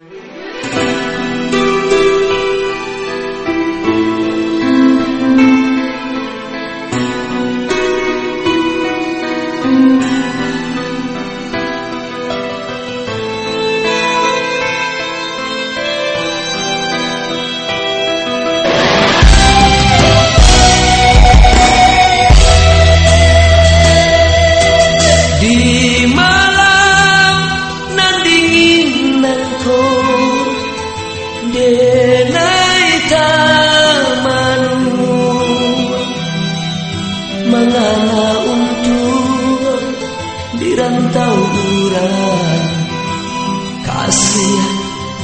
Yeah.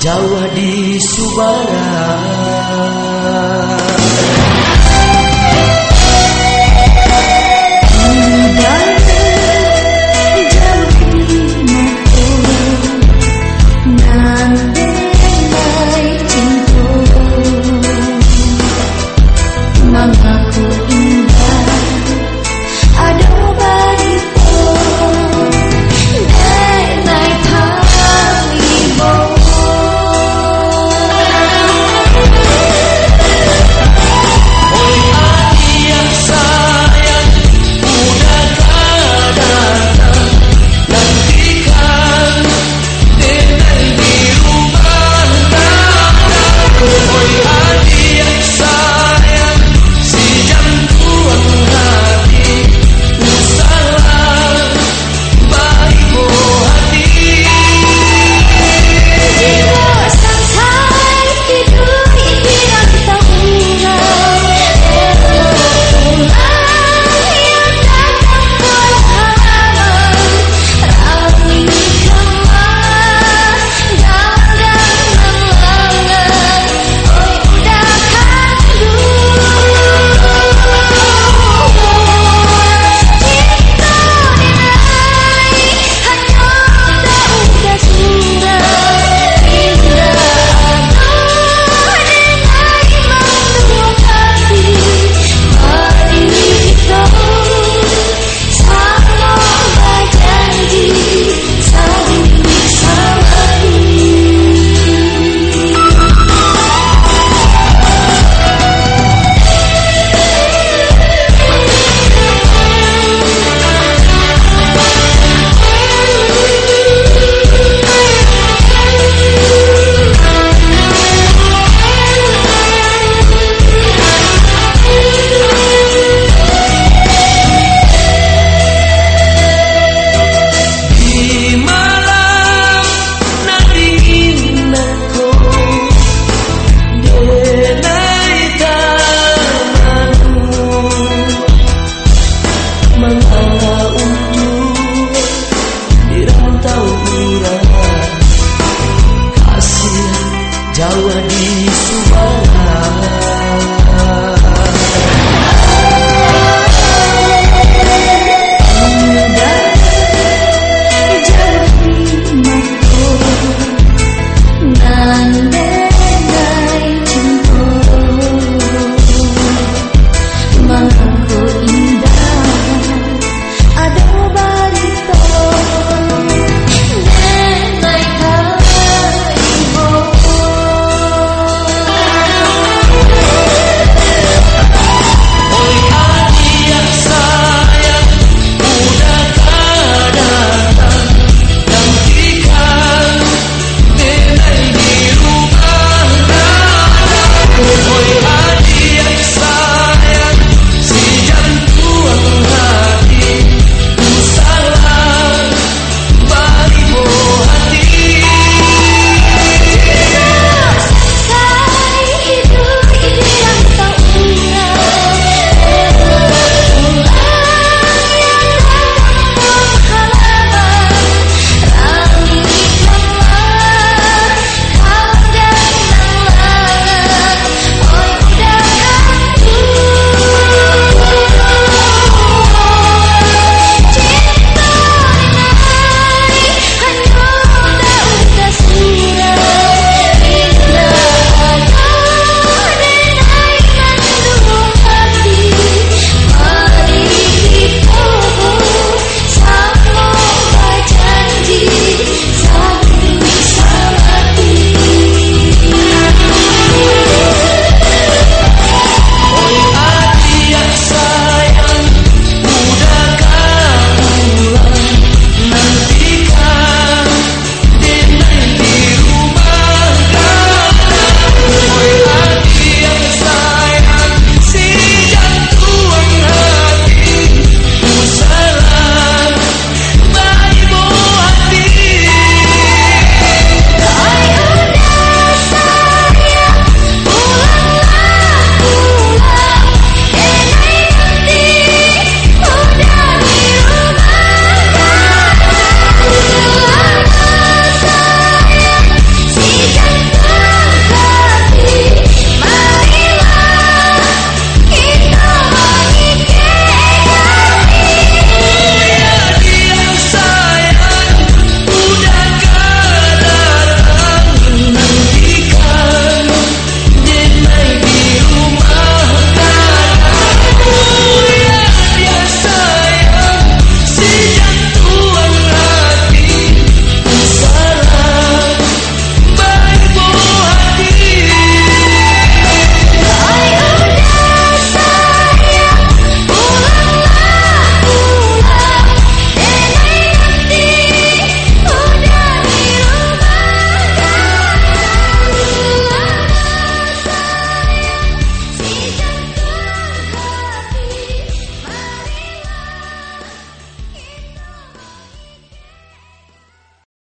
Jawa di Subara. Jauh di mata